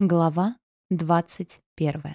Глава 21.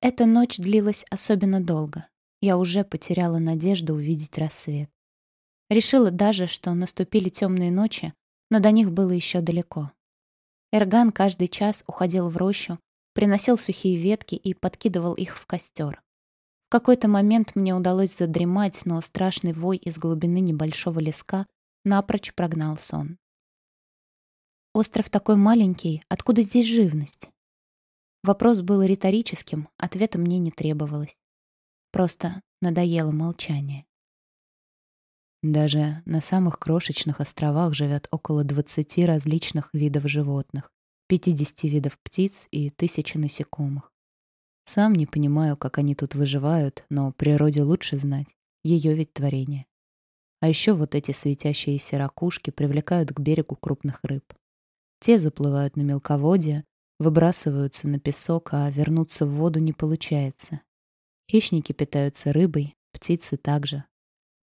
Эта ночь длилась особенно долго. Я уже потеряла надежду увидеть рассвет. Решила даже, что наступили темные ночи, но до них было еще далеко. Эрган каждый час уходил в рощу, приносил сухие ветки и подкидывал их в костер. В какой-то момент мне удалось задремать, но страшный вой из глубины небольшого леска напрочь прогнал сон. Остров такой маленький, откуда здесь живность? Вопрос был риторическим, ответа мне не требовалось. Просто надоело молчание. Даже на самых крошечных островах живет около 20 различных видов животных, 50 видов птиц и тысячи насекомых. Сам не понимаю, как они тут выживают, но природе лучше знать. Ее ведь творение. А еще вот эти светящиеся ракушки привлекают к берегу крупных рыб. Те заплывают на мелководье, выбрасываются на песок, а вернуться в воду не получается. Хищники питаются рыбой, птицы также.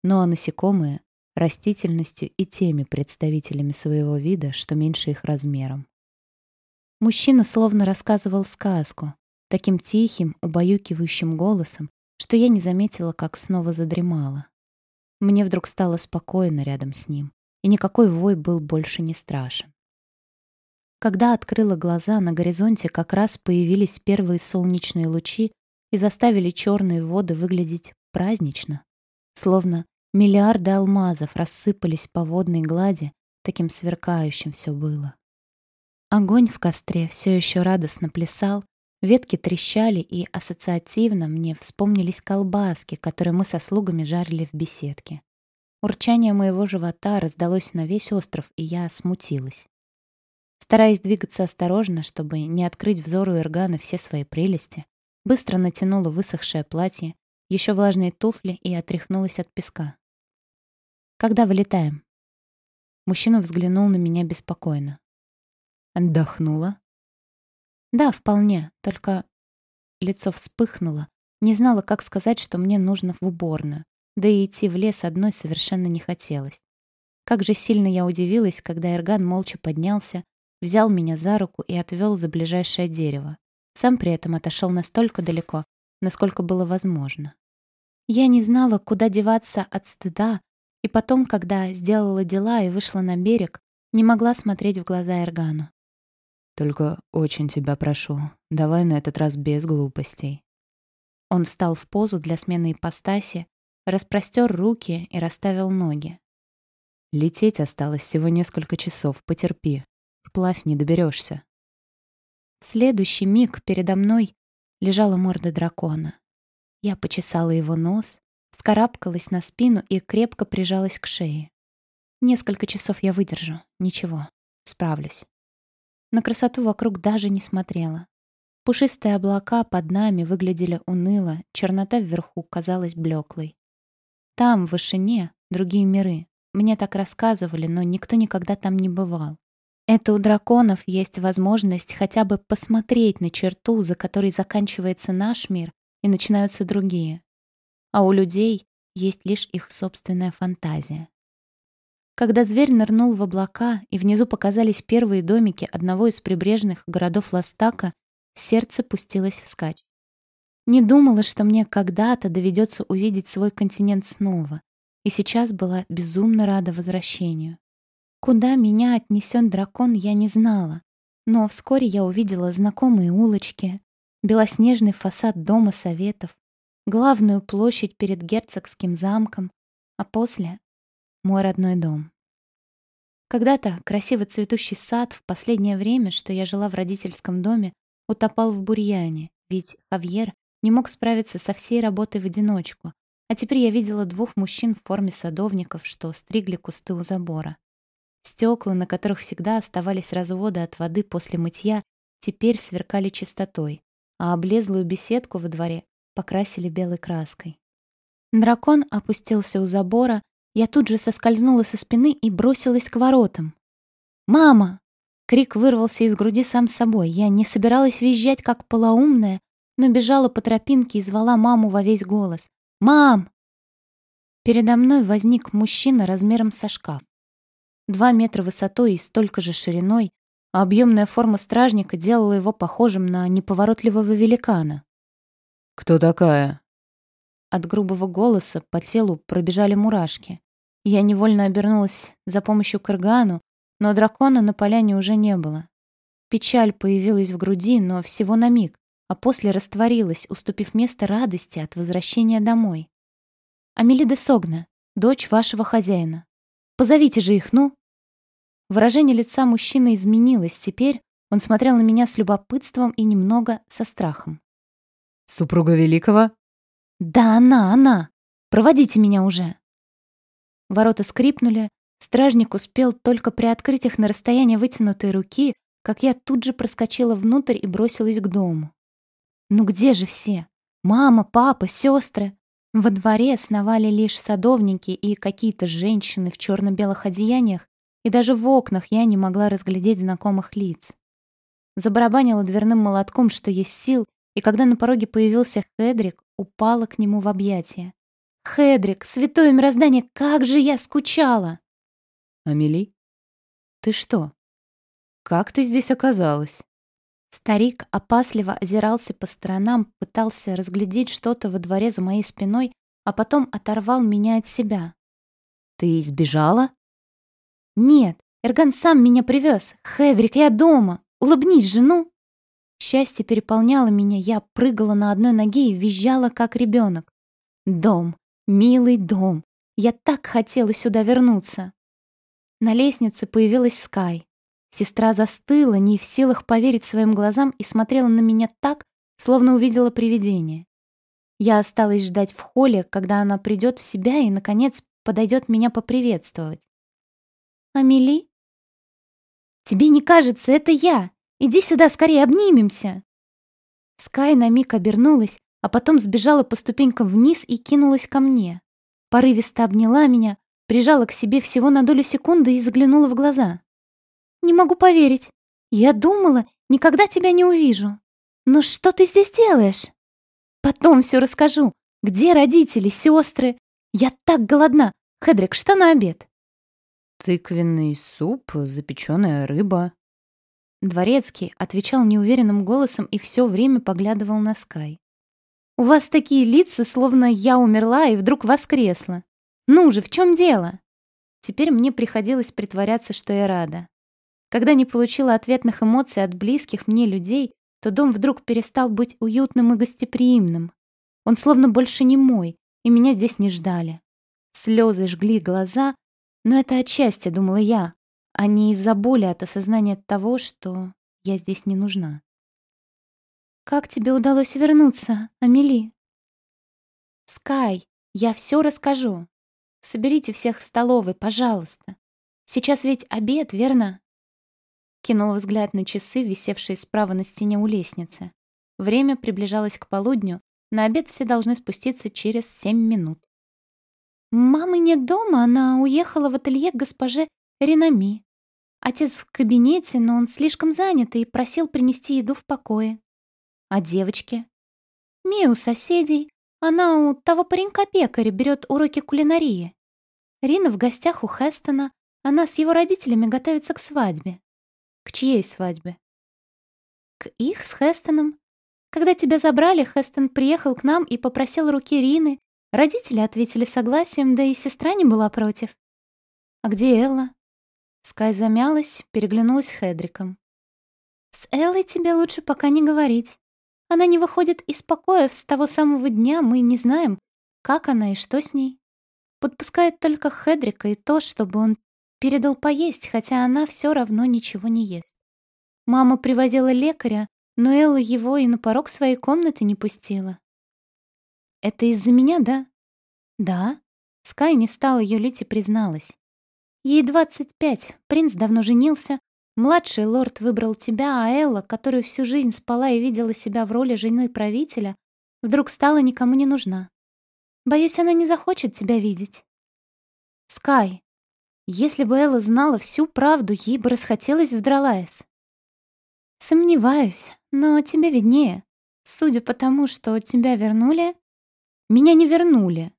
Ну а насекомые — растительностью и теми представителями своего вида, что меньше их размером. Мужчина словно рассказывал сказку, таким тихим, убаюкивающим голосом, что я не заметила, как снова задремала. Мне вдруг стало спокойно рядом с ним, и никакой вой был больше не страшен. Когда открыла глаза, на горизонте как раз появились первые солнечные лучи и заставили черные воды выглядеть празднично. Словно миллиарды алмазов рассыпались по водной глади, таким сверкающим все было. Огонь в костре все еще радостно плясал, ветки трещали, и ассоциативно мне вспомнились колбаски, которые мы со слугами жарили в беседке. Урчание моего живота раздалось на весь остров, и я смутилась. Стараясь двигаться осторожно, чтобы не открыть взору Эргана все свои прелести, быстро натянула высохшее платье, еще влажные туфли и отряхнулась от песка. «Когда вылетаем?» Мужчина взглянул на меня беспокойно. «Отдохнула?» «Да, вполне, только...» Лицо вспыхнуло. Не знала, как сказать, что мне нужно в уборную. Да и идти в лес одной совершенно не хотелось. Как же сильно я удивилась, когда Эрган молча поднялся, взял меня за руку и отвел за ближайшее дерево. Сам при этом отошел настолько далеко, насколько было возможно. Я не знала, куда деваться от стыда, и потом, когда сделала дела и вышла на берег, не могла смотреть в глаза Эргану. «Только очень тебя прошу, давай на этот раз без глупостей». Он встал в позу для смены ипостаси, распростер руки и расставил ноги. «Лететь осталось всего несколько часов, потерпи. Вплавь не доберешься. В следующий миг передо мной лежала морда дракона. Я почесала его нос, скарабкалась на спину и крепко прижалась к шее. Несколько часов я выдержу. Ничего, справлюсь. На красоту вокруг даже не смотрела. Пушистые облака под нами выглядели уныло, чернота вверху казалась блеклой. Там, в вышине, другие миры. Мне так рассказывали, но никто никогда там не бывал. Это у драконов есть возможность хотя бы посмотреть на черту, за которой заканчивается наш мир и начинаются другие. А у людей есть лишь их собственная фантазия. Когда зверь нырнул в облака, и внизу показались первые домики одного из прибрежных городов Ластака, сердце пустилось вскачь. Не думала, что мне когда-то доведется увидеть свой континент снова, и сейчас была безумно рада возвращению. Куда меня отнесен дракон, я не знала. Но вскоре я увидела знакомые улочки, белоснежный фасад Дома Советов, главную площадь перед герцогским замком, а после — мой родной дом. Когда-то красиво цветущий сад в последнее время, что я жила в родительском доме, утопал в бурьяне, ведь Хавьер не мог справиться со всей работой в одиночку, а теперь я видела двух мужчин в форме садовников, что стригли кусты у забора. Стекла, на которых всегда оставались разводы от воды после мытья, теперь сверкали чистотой, а облезлую беседку во дворе покрасили белой краской. Дракон опустился у забора, я тут же соскользнула со спины и бросилась к воротам. «Мама!» Крик вырвался из груди сам собой. Я не собиралась визжать, как полоумная, но бежала по тропинке и звала маму во весь голос. «Мам!» Передо мной возник мужчина размером со шкаф. Два метра высотой и столько же шириной, а объемная форма стражника делала его похожим на неповоротливого великана. «Кто такая?» От грубого голоса по телу пробежали мурашки. Я невольно обернулась за помощью к Иргану, но дракона на поляне уже не было. Печаль появилась в груди, но всего на миг, а после растворилась, уступив место радости от возвращения домой. «Амелида Согна, дочь вашего хозяина. Позовите же их, ну!» Выражение лица мужчины изменилось. Теперь он смотрел на меня с любопытством и немного со страхом. «Супруга Великого?» «Да, она, она! Проводите меня уже!» Ворота скрипнули, стражник успел только приоткрыть их на расстояние вытянутой руки, как я тут же проскочила внутрь и бросилась к дому. «Ну где же все? Мама, папа, сестры?» Во дворе сновали лишь садовники и какие-то женщины в черно-белых одеяниях, и даже в окнах я не могла разглядеть знакомых лиц. Забарабанила дверным молотком, что есть сил, и когда на пороге появился Хедрик, упала к нему в объятия. «Хедрик, святое мироздание, как же я скучала!» «Амели, ты что? Как ты здесь оказалась?» Старик опасливо озирался по сторонам, пытался разглядеть что-то во дворе за моей спиной, а потом оторвал меня от себя. «Ты избежала?» «Нет, Эрган сам меня привез. Хедрик, я дома. Улыбнись жену!» Счастье переполняло меня, я прыгала на одной ноге и визжала, как ребенок. Дом, милый дом. Я так хотела сюда вернуться. На лестнице появилась Скай. Сестра застыла, не в силах поверить своим глазам и смотрела на меня так, словно увидела привидение. Я осталась ждать в холле, когда она придет в себя и, наконец, подойдет меня поприветствовать. «Амели?» «Тебе не кажется, это я! Иди сюда, скорее обнимемся!» Скай на миг обернулась, а потом сбежала по ступенькам вниз и кинулась ко мне. Порывисто обняла меня, прижала к себе всего на долю секунды и заглянула в глаза. «Не могу поверить. Я думала, никогда тебя не увижу. Но что ты здесь делаешь?» «Потом все расскажу. Где родители, сестры? Я так голодна. Хедрик, что на обед?» «Тыквенный суп, запеченная рыба». Дворецкий отвечал неуверенным голосом и все время поглядывал на Скай. «У вас такие лица, словно я умерла и вдруг воскресла. Ну же, в чем дело?» Теперь мне приходилось притворяться, что я рада. Когда не получила ответных эмоций от близких мне людей, то дом вдруг перестал быть уютным и гостеприимным. Он словно больше не мой, и меня здесь не ждали. Слезы жгли глаза, но это отчасти, думала я, а не из-за боли от осознания того, что я здесь не нужна. «Как тебе удалось вернуться, Амели?» «Скай, я все расскажу. Соберите всех в столовой, пожалуйста. Сейчас ведь обед, верно?» Кинул взгляд на часы, висевшие справа на стене у лестницы. Время приближалось к полудню, на обед все должны спуститься через семь минут. Мамы нет дома, она уехала в ателье к госпоже Ренами. Отец в кабинете, но он слишком занят и просил принести еду в покое. А девочки? Мия у соседей. Она у того паренька-пекаря берет уроки кулинарии. Рина в гостях у Хестона. Она с его родителями готовится к свадьбе. К чьей свадьбе? К их с Хестоном. Когда тебя забрали, Хестон приехал к нам и попросил руки Рины. Родители ответили согласием, да и сестра не была против. А где Элла? Скай замялась, переглянулась с Хедриком. С Эллой тебе лучше пока не говорить. Она не выходит из покоя с того самого дня, мы не знаем, как она и что с ней. Подпускает только Хедрика и то, чтобы он Передал поесть, хотя она все равно ничего не ест. Мама привозила лекаря, но Элла его и на порог своей комнаты не пустила. «Это из-за меня, да?» «Да». Скай не стала юлить и призналась. «Ей двадцать пять, принц давно женился, младший лорд выбрал тебя, а Элла, которую всю жизнь спала и видела себя в роли жены правителя, вдруг стала никому не нужна. Боюсь, она не захочет тебя видеть». «Скай, если бы Элла знала всю правду, ей бы расхотелось в Дралайс. Сомневаюсь, но тебе виднее. Судя по тому, что тебя вернули... Меня не вернули.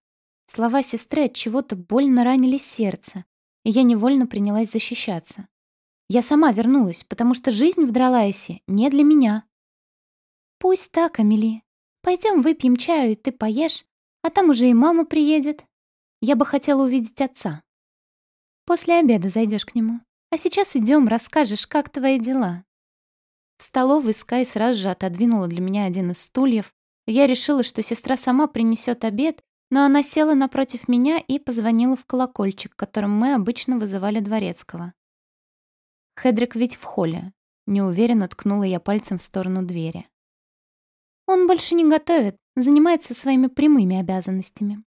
Слова сестры от чего-то больно ранили сердце, и я невольно принялась защищаться. Я сама вернулась, потому что жизнь в Дралайсе не для меня. Пусть так, Амели. Пойдем выпьем чаю, и ты поешь, а там уже и мама приедет. Я бы хотела увидеть отца. После обеда зайдешь к нему. А сейчас идем, расскажешь, как твои дела. В столовой Скай сразу же отодвинула для меня один из стульев. Я решила, что сестра сама принесет обед, но она села напротив меня и позвонила в колокольчик, которым мы обычно вызывали дворецкого. Хедрик ведь в холле. Неуверенно ткнула я пальцем в сторону двери. Он больше не готовит, занимается своими прямыми обязанностями.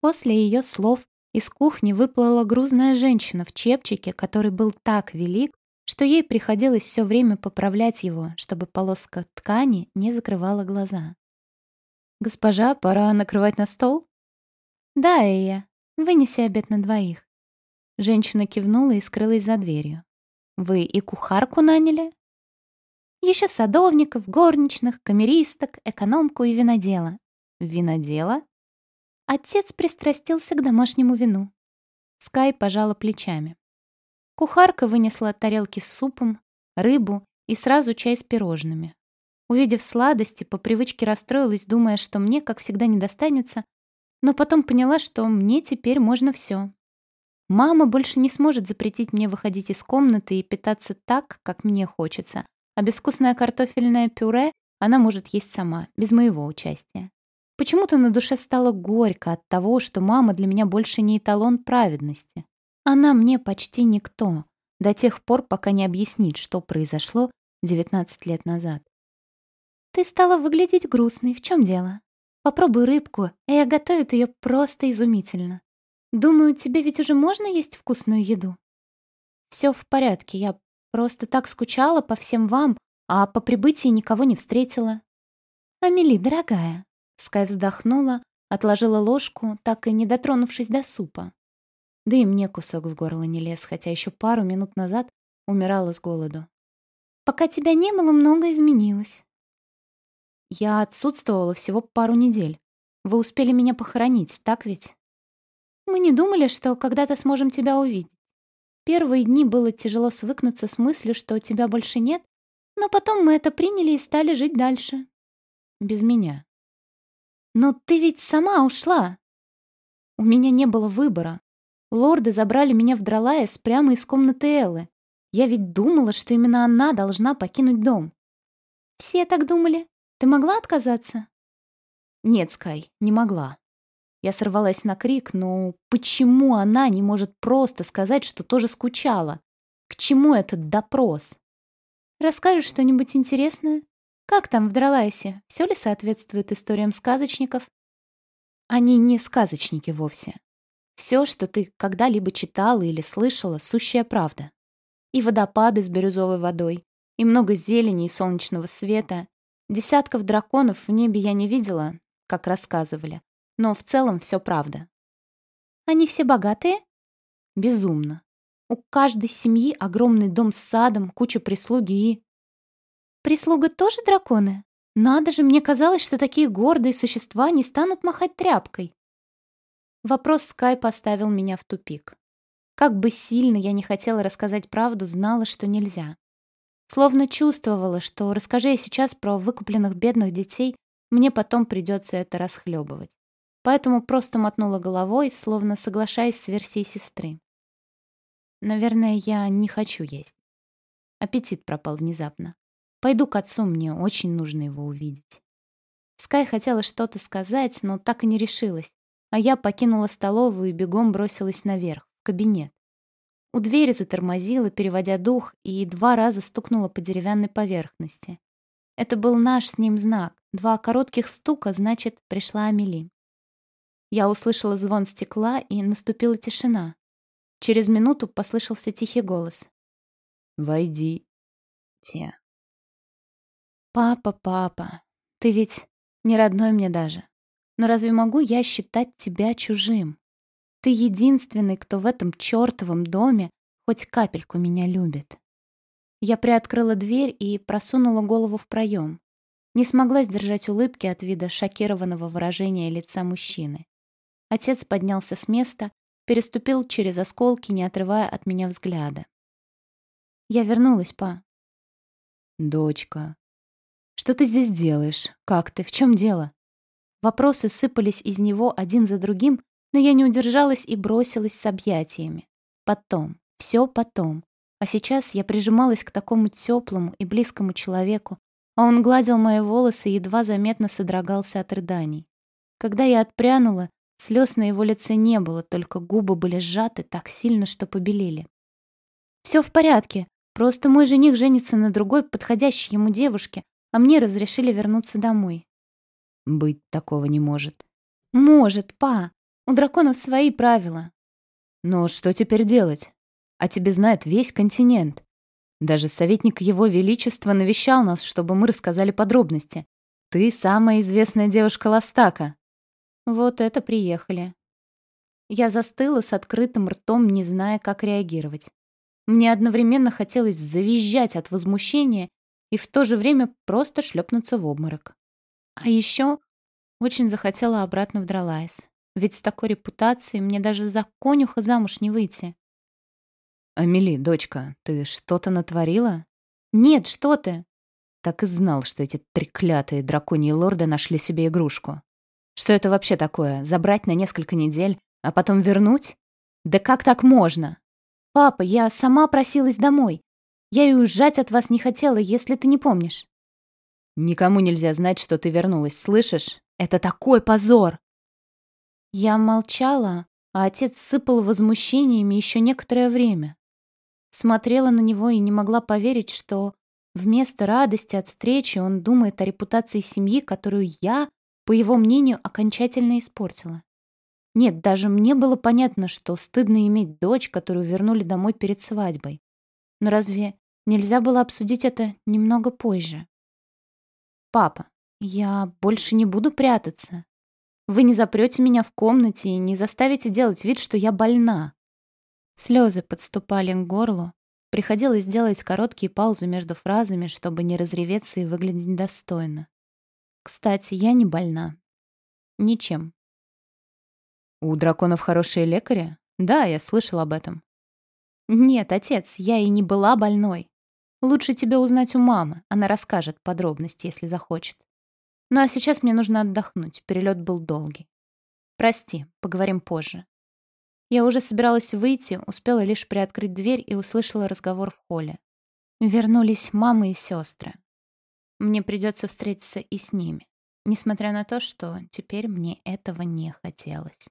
После ее слов из кухни выплыла грузная женщина в чепчике, который был так велик, что ей приходилось все время поправлять его, чтобы полоска ткани не закрывала глаза. «Госпожа, пора накрывать на стол?» «Да, Эя, вынеси обед на двоих». Женщина кивнула и скрылась за дверью. «Вы и кухарку наняли?» Еще садовников, горничных, камеристок, экономку и винодела. Винодела? Отец пристрастился к домашнему вину. Скай пожала плечами. Кухарка вынесла тарелки с супом, рыбу и сразу чай с пирожными. Увидев сладости, по привычке расстроилась, думая, что мне, как всегда, не достанется, но потом поняла, что мне теперь можно все. Мама больше не сможет запретить мне выходить из комнаты и питаться так, как мне хочется, а безвкусное картофельное пюре она может есть сама, без моего участия. Почему-то на душе стало горько от того, что мама для меня больше не эталон праведности. Она мне почти никто, до тех пор, пока не объяснит, что произошло 19 лет назад. «Ты стала выглядеть грустной. В чем дело? Попробуй рыбку, и я готовит ее просто изумительно. Думаю, тебе ведь уже можно есть вкусную еду?» «Все в порядке. Я просто так скучала по всем вам, а по прибытии никого не встретила». «Амели, дорогая, Скай вздохнула, отложила ложку, так и не дотронувшись до супа. Да и мне кусок в горло не лез, хотя еще пару минут назад умирала с голоду. «Пока тебя не было, многое изменилось». «Я отсутствовала всего пару недель. Вы успели меня похоронить, так ведь?» «Мы не думали, что когда-то сможем тебя увидеть. Первые дни было тяжело свыкнуться с мыслью, что тебя больше нет, но потом мы это приняли и стали жить дальше». «Без меня», «Но ты ведь сама ушла!» У меня не было выбора. Лорды забрали меня в Дралаес прямо из комнаты Эллы. Я ведь думала, что именно она должна покинуть дом. Все так думали. Ты могла отказаться? Нет, Скай, не могла. Я сорвалась на крик, но почему она не может просто сказать, что тоже скучала? К чему этот допрос? Расскажешь что-нибудь интересное? Как там в Дралайсе? Все ли соответствует историям сказочников? Они не сказочники вовсе. Все, что ты когда-либо читала или слышала, сущая правда. И водопады с бирюзовой водой, и много зелени и солнечного света. Десятков драконов в небе я не видела, как рассказывали, но в целом все правда. Они все богатые? Безумно. У каждой семьи огромный дом с садом, куча прислуги и... Прислуга тоже драконы? Надо же, мне казалось, что такие гордые существа не станут махать тряпкой. Вопрос Скай поставил меня в тупик. Как бы сильно я не хотела рассказать правду, знала, что нельзя. Словно чувствовала, что расскажи я сейчас про выкупленных бедных детей, мне потом придется это расхлебывать. Поэтому просто мотнула головой, словно соглашаясь с версией сестры. Наверное, я не хочу есть. Аппетит пропал внезапно. Пойду к отцу, мне очень нужно его увидеть. Скай хотела что-то сказать, но так и не решилась, а я покинула столовую и бегом бросилась наверх, в кабинет. У двери затормозила, переводя дух, и два раза стукнула по деревянной поверхности. Это был наш с ним знак. Два коротких стука, значит, пришла Амели. Я услышала звон стекла, и наступила тишина. Через минуту послышался тихий голос. «Войди». «Те». «Папа, папа, ты ведь не родной мне даже. Но разве могу я считать тебя чужим? Ты единственный, кто в этом чертовом доме хоть капельку меня любит». Я приоткрыла дверь и просунула голову в проем. Не смогла сдержать улыбки от вида шокированного выражения лица мужчины. Отец поднялся с места, переступил через осколки, не отрывая от меня взгляда. Я вернулась, па. Дочка, что ты здесь делаешь? Как ты? В чем дело? Вопросы сыпались из него один за другим, но я не удержалась и бросилась с объятиями. Потом, все потом. А сейчас я прижималась к такому теплому и близкому человеку, а он гладил мои волосы и едва заметно содрогался от рыданий. Когда я отпрянула, слез на его лице не было, только губы были сжаты так сильно, что побелели. «Все в порядке. Просто мой жених женится на другой, подходящей ему девушке, а мне разрешили вернуться домой». «Быть такого не может». «Может, па. У драконов свои правила». «Но что теперь делать? А тебе знает весь континент. Даже советник Его Величества навещал нас, чтобы мы рассказали подробности. Ты самая известная девушка Ластака. Вот это приехали. Я застыла с открытым ртом, не зная, как реагировать. Мне одновременно хотелось завизжать от возмущения и в то же время просто шлепнуться в обморок. А еще очень захотела обратно в Дралайс. Ведь с такой репутацией мне даже за конюха замуж не выйти. «Амели, дочка, ты что-то натворила?» «Нет, что ты!» Так и знал, что эти треклятые драконьи лорды нашли себе игрушку. Что это вообще такое? Забрать на несколько недель, а потом вернуть? Да как так можно? Папа, я сама просилась домой. Я и уезжать от вас не хотела, если ты не помнишь. Никому нельзя знать, что ты вернулась, слышишь? Это такой позор!» Я молчала, а отец сыпал возмущениями еще некоторое время. Смотрела на него и не могла поверить, что вместо радости от встречи он думает о репутации семьи, которую я, по его мнению, окончательно испортила. Нет, даже мне было понятно, что стыдно иметь дочь, которую вернули домой перед свадьбой. Но разве нельзя было обсудить это немного позже? «Папа, я больше не буду прятаться. Вы не запрете меня в комнате и не заставите делать вид, что я больна. Слезы подступали к горлу. Приходилось делать короткие паузы между фразами, чтобы не разреветься и выглядеть достойно. Кстати, я не больна. Ничем. У драконов хорошие лекари? Да, я слышал об этом. Нет, отец, я и не была больной. Лучше тебе узнать у мамы. Она расскажет подробности, если захочет. Ну а сейчас мне нужно отдохнуть. Перелет был долгий. Прости, поговорим позже. Я уже собиралась выйти, успела лишь приоткрыть дверь и услышала разговор в холле. Вернулись мама и сестры. Мне придется встретиться и с ними, несмотря на то, что теперь мне этого не хотелось.